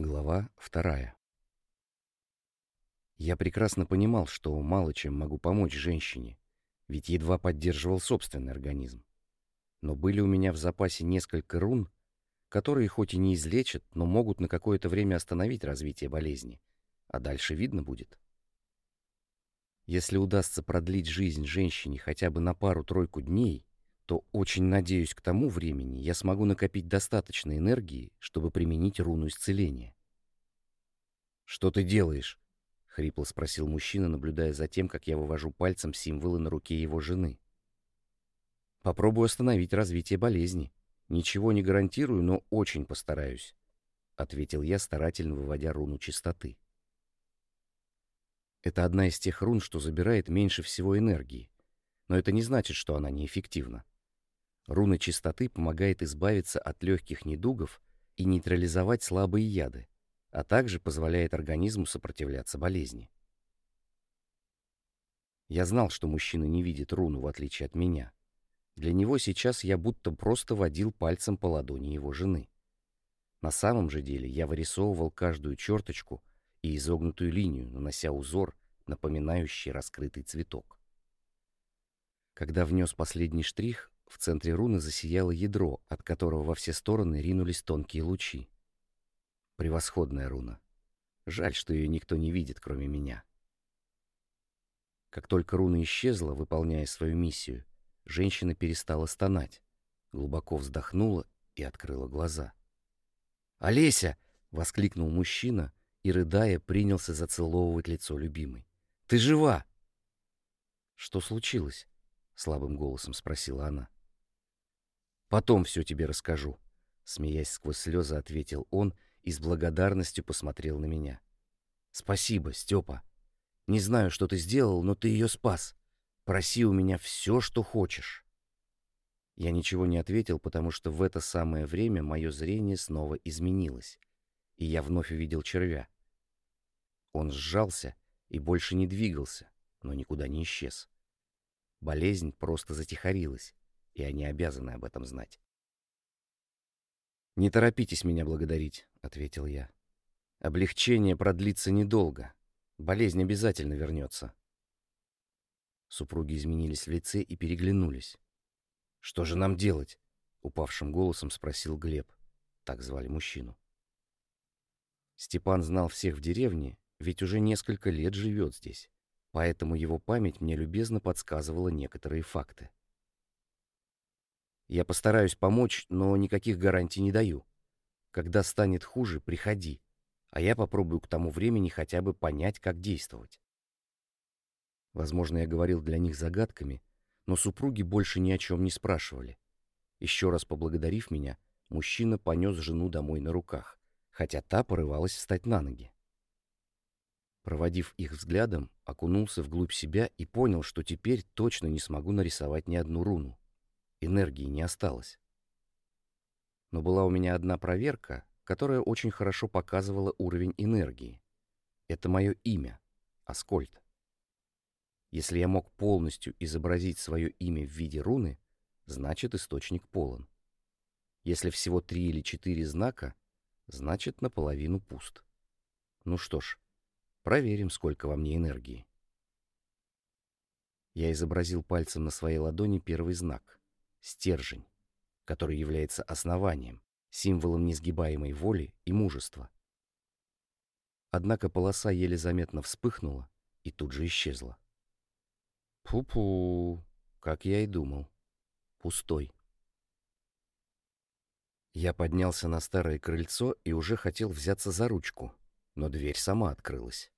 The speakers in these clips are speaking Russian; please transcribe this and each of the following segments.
Глава вторая. Я прекрасно понимал, что мало чем могу помочь женщине, ведь едва поддерживал собственный организм. Но были у меня в запасе несколько рун, которые хоть и не излечат, но могут на какое-то время остановить развитие болезни, а дальше видно будет. Если удастся продлить жизнь женщине хотя бы на пару-тройку дней, то очень надеюсь, к тому времени я смогу накопить достаточно энергии, чтобы применить руну исцеления. «Что ты делаешь?» — хрипло спросил мужчина, наблюдая за тем, как я вывожу пальцем символы на руке его жены. «Попробую остановить развитие болезни. Ничего не гарантирую, но очень постараюсь», — ответил я, старательно выводя руну чистоты. Это одна из тех рун, что забирает меньше всего энергии. Но это не значит, что она неэффективна. Руна чистоты помогает избавиться от легких недугов и нейтрализовать слабые яды, а также позволяет организму сопротивляться болезни. Я знал, что мужчина не видит руну, в отличие от меня. Для него сейчас я будто просто водил пальцем по ладони его жены. На самом же деле я вырисовывал каждую черточку и изогнутую линию, нанося узор, напоминающий раскрытый цветок. Когда внес последний штрих, в центре руны засияло ядро, от которого во все стороны ринулись тонкие лучи. Превосходная руна. Жаль, что ее никто не видит, кроме меня. Как только руна исчезла, выполняя свою миссию, женщина перестала стонать, глубоко вздохнула и открыла глаза. «Олеся!» — воскликнул мужчина и, рыдая, принялся зацеловывать лицо любимой. «Ты жива!» «Что случилось?» — слабым голосом спросила она. «Потом все тебе расскажу», — смеясь сквозь слезы, ответил он и с благодарностью посмотрел на меня. «Спасибо, Степа. Не знаю, что ты сделал, но ты ее спас. Проси у меня все, что хочешь». Я ничего не ответил, потому что в это самое время мое зрение снова изменилось, и я вновь увидел червя. Он сжался и больше не двигался, но никуда не исчез. Болезнь просто затихарилась, и они обязаны об этом знать. «Не торопитесь меня благодарить», — ответил я. «Облегчение продлится недолго. Болезнь обязательно вернется». Супруги изменились в лице и переглянулись. «Что же нам делать?» — упавшим голосом спросил Глеб. Так звали мужчину. Степан знал всех в деревне, ведь уже несколько лет живет здесь, поэтому его память мне любезно подсказывала некоторые факты. Я постараюсь помочь, но никаких гарантий не даю. Когда станет хуже, приходи, а я попробую к тому времени хотя бы понять, как действовать. Возможно, я говорил для них загадками, но супруги больше ни о чем не спрашивали. Еще раз поблагодарив меня, мужчина понес жену домой на руках, хотя та порывалась встать на ноги. Проводив их взглядом, окунулся вглубь себя и понял, что теперь точно не смогу нарисовать ни одну руну энергии не осталось. Но была у меня одна проверка, которая очень хорошо показывала уровень энергии. Это мое имя — Аскольд. Если я мог полностью изобразить свое имя в виде руны, значит источник полон. Если всего три или четыре знака, значит наполовину пуст. Ну что ж, проверим, сколько во мне энергии. Я изобразил пальцем на своей ладони первый знак стержень, который является основанием, символом несгибаемой воли и мужества. Однако полоса еле заметно вспыхнула и тут же исчезла. Пу-пу, как я и думал. Пустой. Я поднялся на старое крыльцо и уже хотел взяться за ручку, но дверь сама открылась.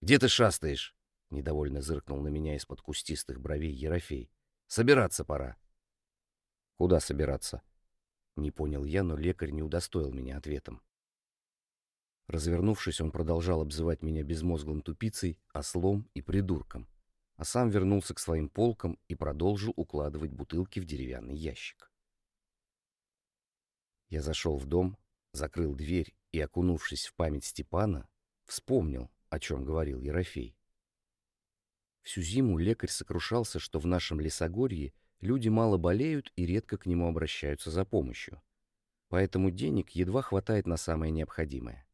«Где ты шастаешь?» — недовольно зыркнул на меня из-под кустистых бровей Ерофей. Собираться пора. Куда собираться? Не понял я, но лекарь не удостоил меня ответом. Развернувшись, он продолжал обзывать меня безмозглым тупицей, ослом и придурком, а сам вернулся к своим полкам и продолжил укладывать бутылки в деревянный ящик. Я зашел в дом, закрыл дверь и, окунувшись в память Степана, вспомнил, о чем говорил Ерофей. Всю зиму лекарь сокрушался, что в нашем лесогорье люди мало болеют и редко к нему обращаются за помощью. поэтому денег едва хватает на самое необходимое.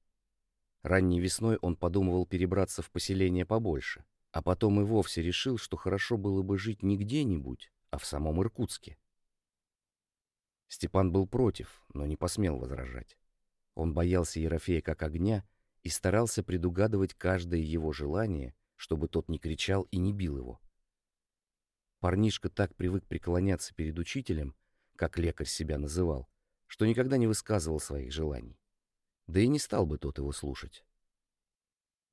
Ранней весной он подумывал перебраться в поселение побольше, а потом и вовсе решил, что хорошо было бы жить не где-нибудь, а в самом Иркутске. Степан был против, но не посмел возражать. Он боялся Ерофея как огня и старался предугадывать каждое его желание, чтобы тот не кричал и не бил его. Парнишка так привык преклоняться перед учителем, как лекарь себя называл, что никогда не высказывал своих желаний. Да и не стал бы тот его слушать.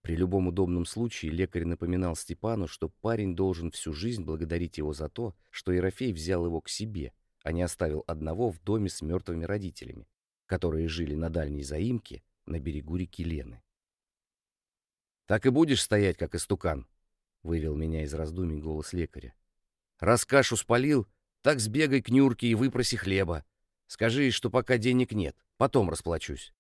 При любом удобном случае лекарь напоминал Степану, что парень должен всю жизнь благодарить его за то, что Ерофей взял его к себе, а не оставил одного в доме с мертвыми родителями, которые жили на дальней заимке на берегу реки Лены. «Так и будешь стоять, как истукан», — вывел меня из раздумий голос лекаря. «Раз кашу спалил, так сбегай к Нюрке и выпроси хлеба. Скажи, что пока денег нет, потом расплачусь».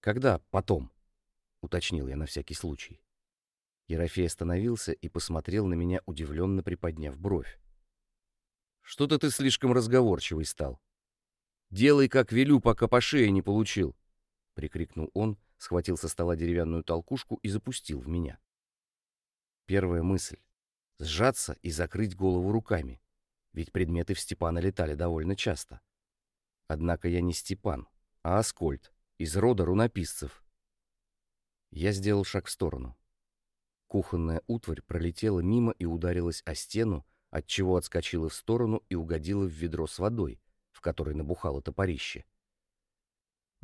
«Когда потом?» — уточнил я на всякий случай. Ерофей остановился и посмотрел на меня, удивленно приподняв бровь. «Что-то ты слишком разговорчивый стал. Делай, как велю, пока по шее не получил!» — прикрикнул он, схватил со стола деревянную толкушку и запустил в меня. Первая мысль — сжаться и закрыть голову руками, ведь предметы в Степана летали довольно часто. Однако я не Степан, а Аскольд, из рода рунописцев. Я сделал шаг в сторону. Кухонная утварь пролетела мимо и ударилась о стену, отчего отскочила в сторону и угодила в ведро с водой, в которой набухало топорище.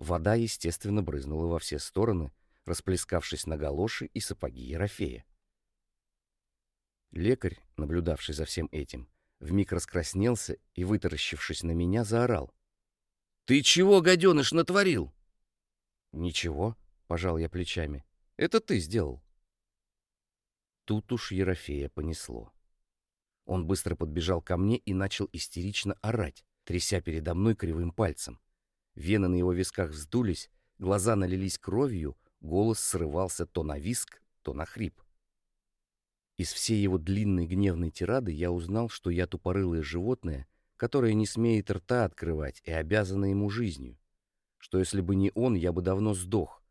Вода, естественно, брызнула во все стороны, расплескавшись на галоши и сапоги Ерофея. Лекарь, наблюдавший за всем этим, вмиг раскраснелся и, вытаращившись на меня, заорал. «Ты чего, гаденыш, натворил?» «Ничего», — пожал я плечами. «Это ты сделал». Тут уж Ерофея понесло. Он быстро подбежал ко мне и начал истерично орать, тряся передо мной кривым пальцем. Вены на его висках вздулись, глаза налились кровью, голос срывался то на виск, то на хрип. Из всей его длинной гневной тирады я узнал, что я тупорылое животное, которое не смеет рта открывать и обязано ему жизнью что если бы не он, я бы давно сдох,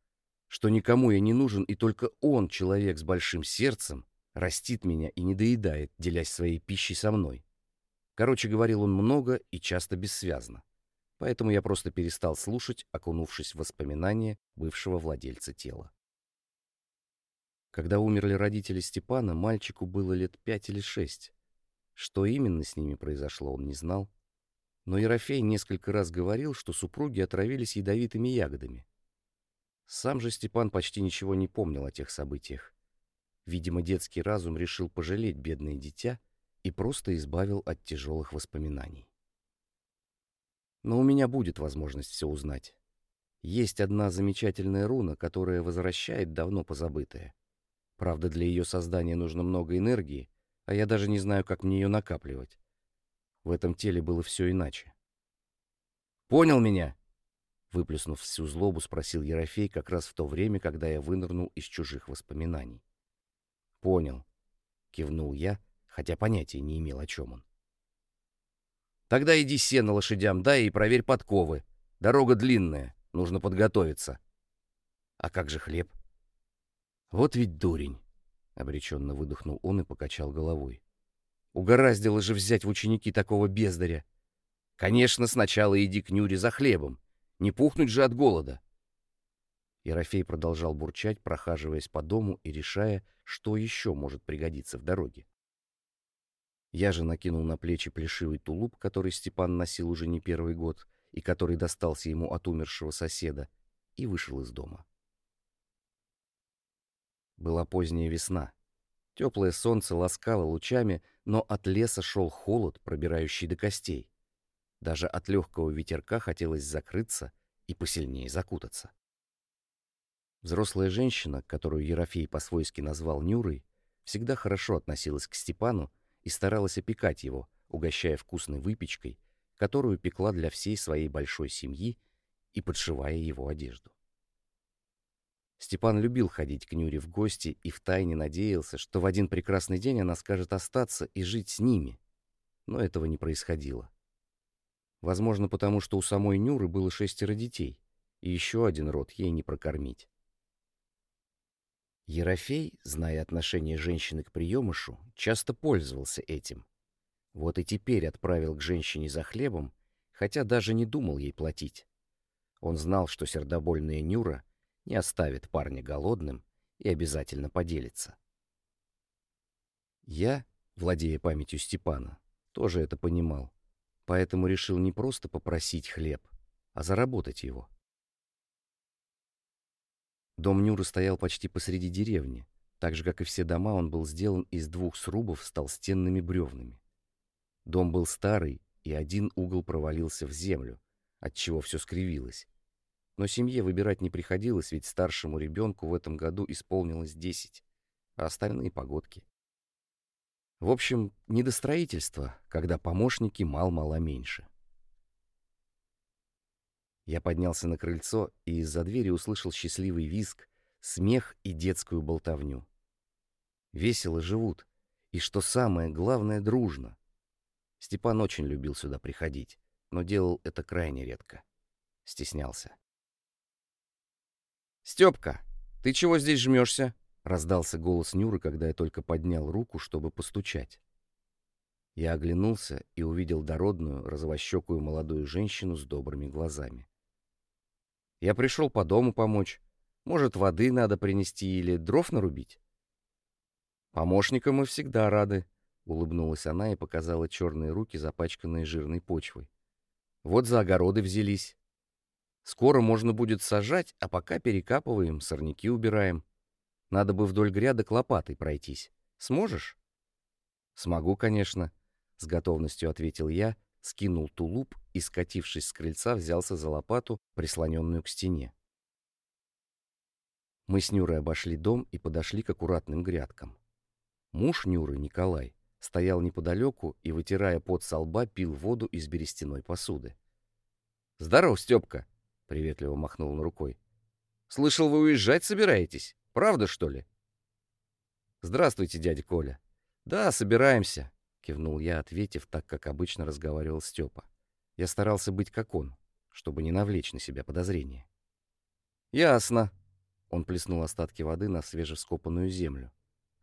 что никому я не нужен, и только он, человек с большим сердцем, растит меня и не доедает, делясь своей пищей со мной. Короче, говорил он много и часто бессвязно. Поэтому я просто перестал слушать, окунувшись в воспоминания бывшего владельца тела. Когда умерли родители Степана, мальчику было лет пять или шесть. Что именно с ними произошло, он не знал, но Ерофей несколько раз говорил, что супруги отравились ядовитыми ягодами. Сам же Степан почти ничего не помнил о тех событиях. Видимо, детский разум решил пожалеть бедное дитя и просто избавил от тяжелых воспоминаний. Но у меня будет возможность все узнать. Есть одна замечательная руна, которая возвращает давно позабытое. Правда, для ее создания нужно много энергии, а я даже не знаю, как мне ее накапливать. В этом теле было все иначе. «Понял меня?» Выплеснув всю злобу, спросил Ерофей как раз в то время, когда я вынырнул из чужих воспоминаний. «Понял», — кивнул я, хотя понятия не имел, о чем он. «Тогда иди сено лошадям дай и проверь подковы. Дорога длинная, нужно подготовиться». «А как же хлеб?» «Вот ведь дурень», — обреченно выдохнул он и покачал головой. Угораздило же взять в ученики такого бездаря. Конечно, сначала иди к Нюре за хлебом. Не пухнуть же от голода. Ерофей продолжал бурчать, прохаживаясь по дому и решая, что еще может пригодиться в дороге. Я же накинул на плечи плешивый тулуп, который Степан носил уже не первый год и который достался ему от умершего соседа, и вышел из дома. Была поздняя весна. Теплое солнце ласкало лучами, но от леса шел холод, пробирающий до костей. Даже от легкого ветерка хотелось закрыться и посильнее закутаться. Взрослая женщина, которую Ерофей по-свойски назвал Нюрой, всегда хорошо относилась к Степану и старалась опекать его, угощая вкусной выпечкой, которую пекла для всей своей большой семьи и подшивая его одежду. Степан любил ходить к Нюре в гости и втайне надеялся, что в один прекрасный день она скажет остаться и жить с ними. Но этого не происходило. Возможно, потому что у самой Нюры было шестеро детей, и еще один род ей не прокормить. Ерофей, зная отношение женщины к приемышу, часто пользовался этим. Вот и теперь отправил к женщине за хлебом, хотя даже не думал ей платить. Он знал, что сердобольная Нюра не оставит парня голодным и обязательно поделится. Я, владея памятью Степана, тоже это понимал, поэтому решил не просто попросить хлеб, а заработать его. Дом Нюры стоял почти посреди деревни. Так же, как и все дома, он был сделан из двух срубов с толстенными бревнами. Дом был старый, и один угол провалился в землю, отчего все скривилось. Но семье выбирать не приходилось, ведь старшему ребенку в этом году исполнилось десять, а остальные — погодки. В общем, не до строительства, когда помощники мал-мало меньше. Я поднялся на крыльцо и из-за двери услышал счастливый визг, смех и детскую болтовню. Весело живут, и, что самое главное, дружно. Степан очень любил сюда приходить, но делал это крайне редко. Стеснялся. «Степка, ты чего здесь жмешься?» — раздался голос Нюры, когда я только поднял руку, чтобы постучать. Я оглянулся и увидел дородную, розовощекую молодую женщину с добрыми глазами. «Я пришел по дому помочь. Может, воды надо принести или дров нарубить?» «Помощникам мы всегда рады», — улыбнулась она и показала черные руки, запачканные жирной почвой. «Вот за огороды взялись. Скоро можно будет сажать, а пока перекапываем, сорняки убираем. Надо бы вдоль грядок лопатой пройтись. Сможешь? Смогу, конечно, с готовностью ответил я, скинул тулуп и, скатившись с крыльца, взялся за лопату, прислоненную к стене. Мы с Нюрой обошли дом и подошли к аккуратным грядкам. Муж Нюры, Николай, стоял неподалеку и, вытирая пот со лба, пил воду из берестяной посуды. «Здоров, Степка!» Приветливо махнул он рукой. «Слышал, вы уезжать собираетесь? Правда, что ли?» «Здравствуйте, дядя Коля». «Да, собираемся», — кивнул я, ответив так, как обычно разговаривал Степа. Я старался быть как он, чтобы не навлечь на себя подозрения. «Ясно», — он плеснул остатки воды на свежевскопанную землю.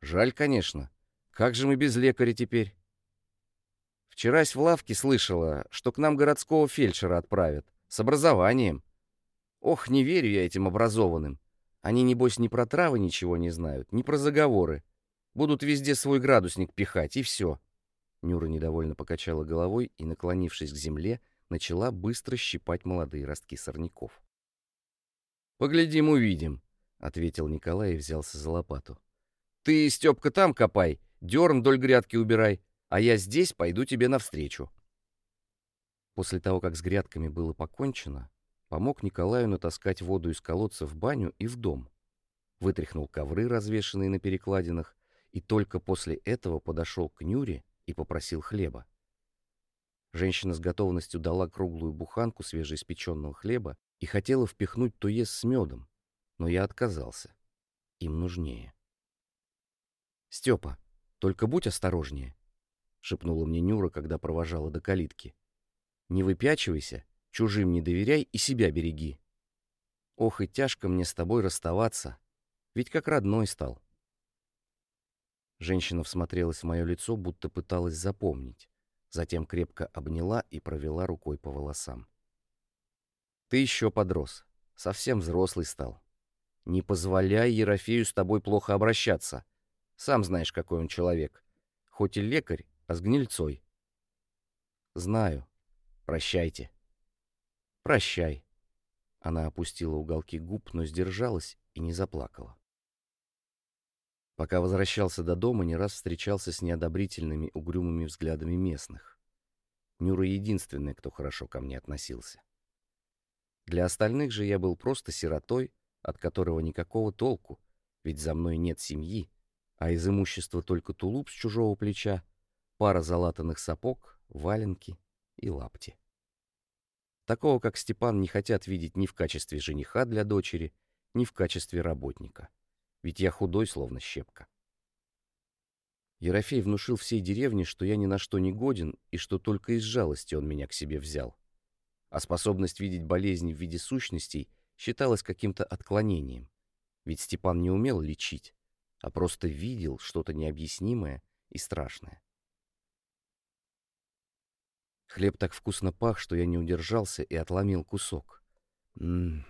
«Жаль, конечно. Как же мы без лекаря теперь?» «Вчерась в лавке слышала, что к нам городского фельдшера отправят, с образованием. Ох, не верю я этим образованным. Они, небось, ни про травы ничего не знают, ни про заговоры. Будут везде свой градусник пихать, и все. Нюра недовольно покачала головой и, наклонившись к земле, начала быстро щипать молодые ростки сорняков. «Поглядим, увидим», — ответил Николай и взялся за лопату. «Ты, Степка, там копай, дерн вдоль грядки убирай, а я здесь пойду тебе навстречу». После того, как с грядками было покончено, Помог Николаю натаскать воду из колодца в баню и в дом. Вытряхнул ковры, развешанные на перекладинах, и только после этого подошел к Нюре и попросил хлеба. Женщина с готовностью дала круглую буханку свежеиспеченного хлеба и хотела впихнуть туес с медом, но я отказался. Им нужнее. «Степа, только будь осторожнее», — шепнула мне Нюра, когда провожала до калитки. «Не выпячивайся Чужим не доверяй и себя береги. Ох, и тяжко мне с тобой расставаться, ведь как родной стал. Женщина всмотрелась в мое лицо, будто пыталась запомнить. Затем крепко обняла и провела рукой по волосам. Ты еще подрос, совсем взрослый стал. Не позволяй Ерофею с тобой плохо обращаться. Сам знаешь, какой он человек. Хоть и лекарь, а с гнильцой. Знаю. Прощайте. «Прощай». Она опустила уголки губ, но сдержалась и не заплакала. Пока возвращался до дома, не раз встречался с неодобрительными, угрюмыми взглядами местных. Нюра единственная, кто хорошо ко мне относился. Для остальных же я был просто сиротой, от которого никакого толку, ведь за мной нет семьи, а из имущества только тулуп с чужого плеча, пара залатанных сапог, валенки и лапти. Такого, как Степан, не хотят видеть ни в качестве жениха для дочери, ни в качестве работника. Ведь я худой, словно щепка. Ерофей внушил всей деревне, что я ни на что не годен и что только из жалости он меня к себе взял, а способность видеть болезни в виде сущностей считалась каким-то отклонением. Ведь Степан не умел лечить, а просто видел что-то необъяснимое и страшное. Хлеб так вкусно пах, что я не удержался и отломил кусок. Ммм,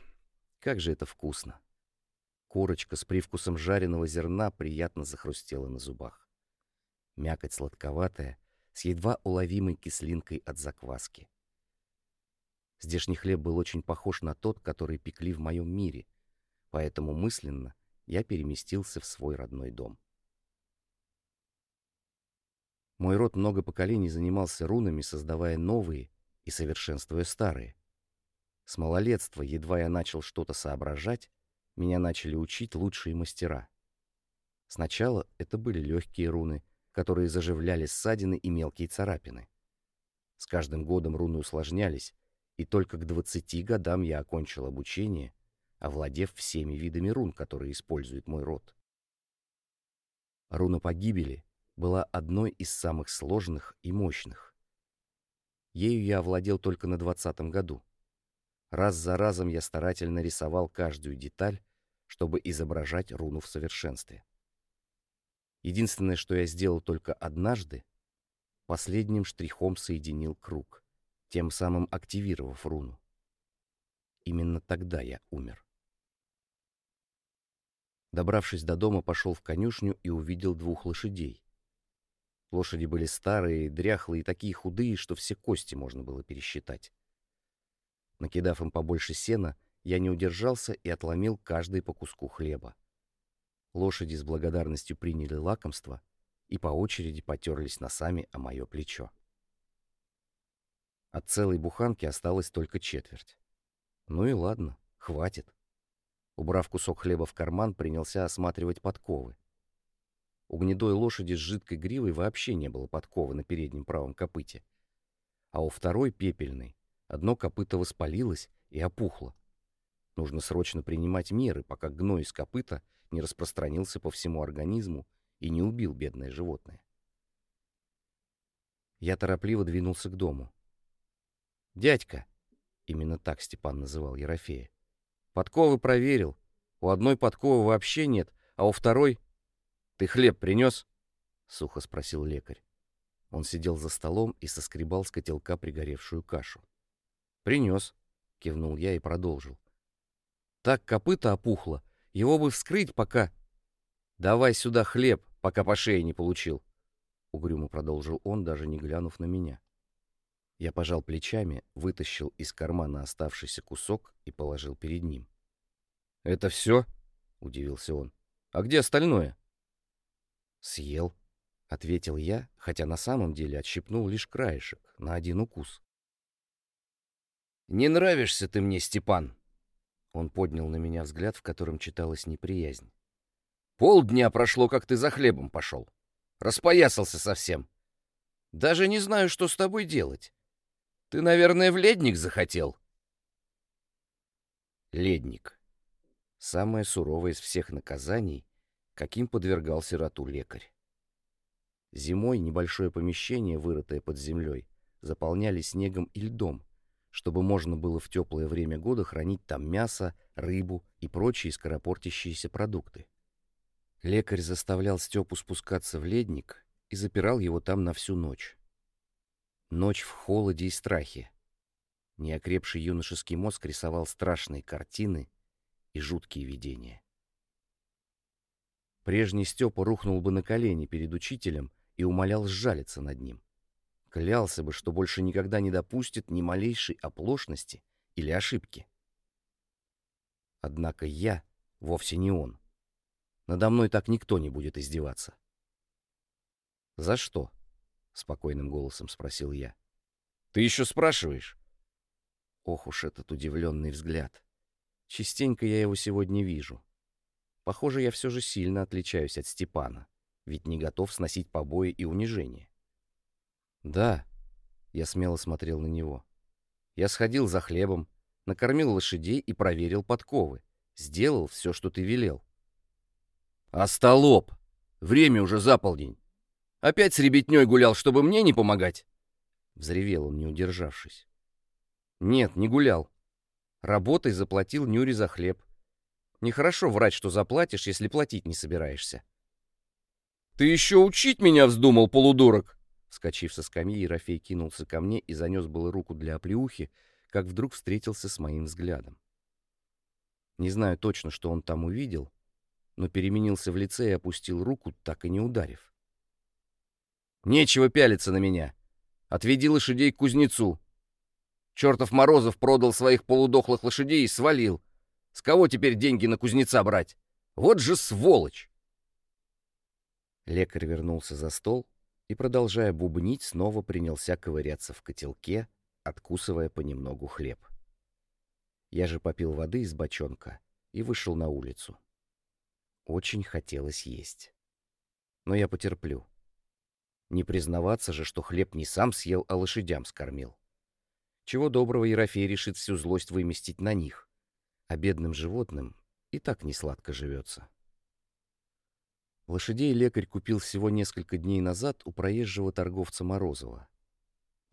как же это вкусно! Корочка с привкусом жареного зерна приятно захрустела на зубах. Мякоть сладковатая, с едва уловимой кислинкой от закваски. Здешний хлеб был очень похож на тот, который пекли в моем мире, поэтому мысленно я переместился в свой родной дом. Мой род много поколений занимался рунами, создавая новые и совершенствуя старые. С малолетства, едва я начал что-то соображать, меня начали учить лучшие мастера. Сначала это были легкие руны, которые заживляли ссадины и мелкие царапины. С каждым годом руны усложнялись, и только к 20 годам я окончил обучение, овладев всеми видами рун, которые использует мой род. Руна погибели была одной из самых сложных и мощных. Ею я овладел только на двадцатом году. Раз за разом я старательно рисовал каждую деталь, чтобы изображать руну в совершенстве. Единственное, что я сделал только однажды, последним штрихом соединил круг, тем самым активировав руну. Именно тогда я умер. Добравшись до дома, пошел в конюшню и увидел двух лошадей. Лошади были старые, дряхлые и такие худые, что все кости можно было пересчитать. Накидав им побольше сена, я не удержался и отломил каждый по куску хлеба. Лошади с благодарностью приняли лакомство и по очереди потерлись носами о мое плечо. От целой буханки осталось только четверть. Ну и ладно, хватит. Убрав кусок хлеба в карман, принялся осматривать подковы. У гнедой лошади с жидкой гривой вообще не было подковы на переднем правом копыте. А у второй, пепельной, одно копыто воспалилось и опухло. Нужно срочно принимать меры, пока гной из копыта не распространился по всему организму и не убил бедное животное. Я торопливо двинулся к дому. «Дядька!» — именно так Степан называл Ерофея. «Подковы проверил. У одной подковы вообще нет, а у второй «Ты хлеб принес?» — сухо спросил лекарь. Он сидел за столом и соскребал с котелка пригоревшую кашу. «Принес», — кивнул я и продолжил. «Так копыта опухло, его бы вскрыть, пока...» «Давай сюда хлеб, пока по шее не получил», — угрюмо продолжил он, даже не глянув на меня. Я пожал плечами, вытащил из кармана оставшийся кусок и положил перед ним. «Это все?» — удивился он. «А где остальное?» «Съел», — ответил я, хотя на самом деле отщипнул лишь краешек, на один укус. «Не нравишься ты мне, Степан!» Он поднял на меня взгляд, в котором читалась неприязнь. «Полдня прошло, как ты за хлебом пошел. Распоясался совсем. Даже не знаю, что с тобой делать. Ты, наверное, в ледник захотел?» Ледник. Самое суровое из всех наказаний, каким подвергал сироту лекарь. Зимой небольшое помещение, вырытое под землей, заполняли снегом и льдом, чтобы можно было в теплое время года хранить там мясо, рыбу и прочие скоропортящиеся продукты. Лекарь заставлял Степу спускаться в ледник и запирал его там на всю ночь. Ночь в холоде и страхе. Неокрепший юношеский мозг рисовал страшные картины и жуткие видения. Прежний Степа рухнул бы на колени перед учителем и умолял сжалиться над ним. Клялся бы, что больше никогда не допустит ни малейшей оплошности или ошибки. Однако я вовсе не он. Надо мной так никто не будет издеваться. «За что?» — спокойным голосом спросил я. «Ты еще спрашиваешь?» Ох уж этот удивленный взгляд. Частенько я его сегодня вижу. Похоже, я все же сильно отличаюсь от Степана, ведь не готов сносить побои и унижения. Да, я смело смотрел на него. Я сходил за хлебом, накормил лошадей и проверил подковы. Сделал все, что ты велел. «Остолоп! Время уже за полдень! Опять с ребятней гулял, чтобы мне не помогать!» Взревел он, не удержавшись. Нет, не гулял. Работой заплатил Нюре за хлеб. Нехорошо врать, что заплатишь, если платить не собираешься. «Ты еще учить меня вздумал, полудурок!» Вскочив со скамьи, Ерофей кинулся ко мне и занес было руку для оплеухи, как вдруг встретился с моим взглядом. Не знаю точно, что он там увидел, но переменился в лице и опустил руку, так и не ударив. «Нечего пялиться на меня! Отведи лошадей к кузнецу! Чертов Морозов продал своих полудохлых лошадей и свалил! С кого теперь деньги на кузнеца брать? Вот же сволочь!» Лекарь вернулся за стол и, продолжая бубнить, снова принялся ковыряться в котелке, откусывая понемногу хлеб. Я же попил воды из бочонка и вышел на улицу. Очень хотелось есть. Но я потерплю. Не признаваться же, что хлеб не сам съел, а лошадям скормил. Чего доброго Ерофей решит всю злость выместить на них, а бедным животным и так не сладко живется. Лошадей лекарь купил всего несколько дней назад у проезжего торговца Морозова.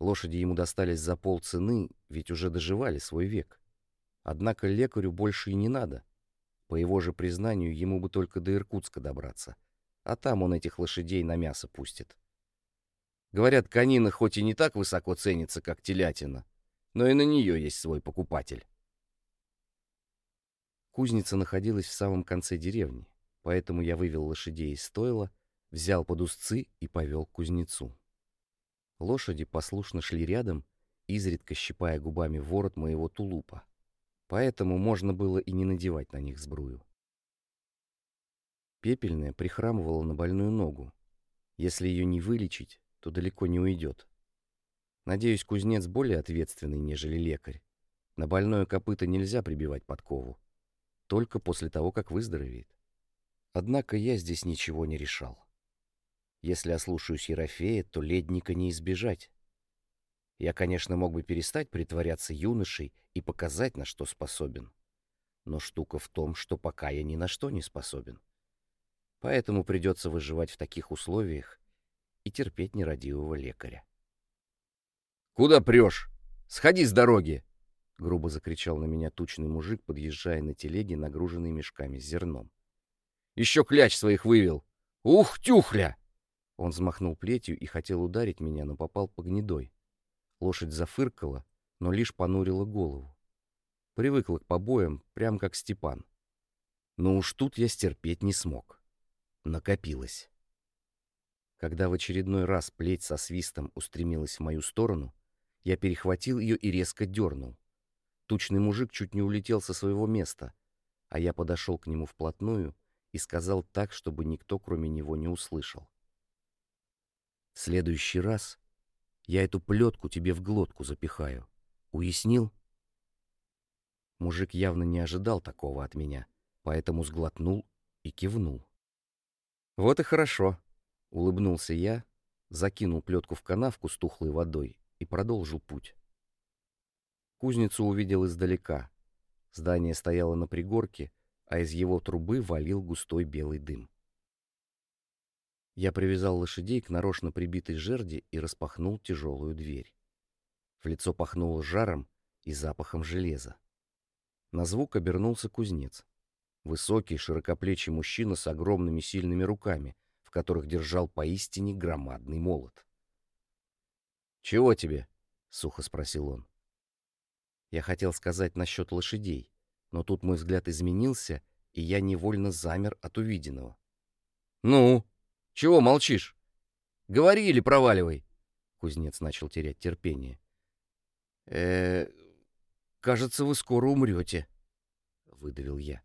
Лошади ему достались за полцены, ведь уже доживали свой век. Однако лекарю больше и не надо. По его же признанию, ему бы только до Иркутска добраться. А там он этих лошадей на мясо пустит. Говорят, конина хоть и не так высоко ценится, как телятина, но и на нее есть свой покупатель. Кузница находилась в самом конце деревни поэтому я вывел лошадей из стойла, взял под узцы и повел к кузнецу. Лошади послушно шли рядом, изредка щипая губами ворот моего тулупа, поэтому можно было и не надевать на них сбрую. Пепельная прихрамывала на больную ногу. Если ее не вылечить, то далеко не уйдет. Надеюсь, кузнец более ответственный, нежели лекарь. На больное копыто нельзя прибивать подкову. Только после того, как выздоровеет. Однако я здесь ничего не решал. Если ослушаюсь Ерофея, то ледника не избежать. Я, конечно, мог бы перестать притворяться юношей и показать, на что способен. Но штука в том, что пока я ни на что не способен. Поэтому придется выживать в таких условиях и терпеть нерадивого лекаря. «Куда прешь? Сходи с дороги!» — грубо закричал на меня тучный мужик, подъезжая на телеге, нагруженной мешками с зерном. Еще кляч своих вывел. Ух, тюхля!» Он взмахнул плетью и хотел ударить меня, но попал по гнедой. Лошадь зафыркала, но лишь понурила голову. Привыкла к побоям, прям как Степан. Но уж тут я стерпеть не смог. Накопилось. Когда в очередной раз плеть со свистом устремилась в мою сторону, я перехватил ее и резко дернул. Тучный мужик чуть не улетел со своего места, а я подошел к нему вплотную и сказал так, чтобы никто, кроме него, не услышал. «В следующий раз я эту плетку тебе в глотку запихаю. Уяснил?» Мужик явно не ожидал такого от меня, поэтому сглотнул и кивнул. «Вот и хорошо», — улыбнулся я, закинул плетку в канавку с тухлой водой и продолжил путь. Кузницу увидел издалека. Здание стояло на пригорке, а из его трубы валил густой белый дым. Я привязал лошадей к нарочно прибитой жерди и распахнул тяжелую дверь. В лицо пахнуло жаром и запахом железа. На звук обернулся кузнец. Высокий, широкоплечий мужчина с огромными сильными руками, в которых держал поистине громадный молот. «Чего тебе?» — сухо спросил он. Я хотел сказать насчет лошадей, но тут мой взгляд изменился, и я невольно замер от увиденного. «Ну, чего молчишь? Говори или проваливай!» Кузнец начал терять терпение. э кажется, вы скоро умрете», — выдавил я.